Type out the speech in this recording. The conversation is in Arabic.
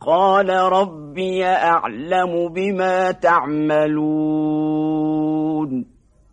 قال ربي أعلم بما تعملون.